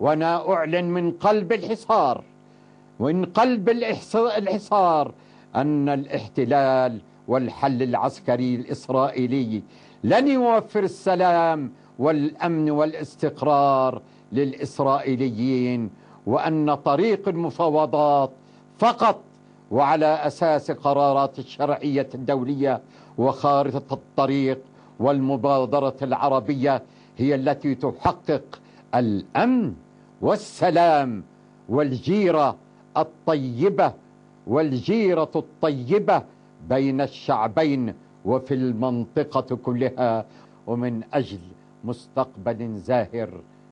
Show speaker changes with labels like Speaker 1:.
Speaker 1: وأنا اعلن من قلب الحصار ومن قلب الحصار ان الاحتلال والحل العسكري الاسرائيلي لن يوفر السلام والامن والاستقرار للاسرائيليين وان طريق المفاوضات فقط وعلى أساس قرارات الشرعيه الدوليه وخارطه الطريق والمبادره العربيه هي التي تحقق الامن والسلام والجيرة الطيبة والجيرة الطيبة بين الشعبين وفي المنطقة كلها ومن أجل مستقبل زاهر.